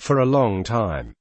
for a long time.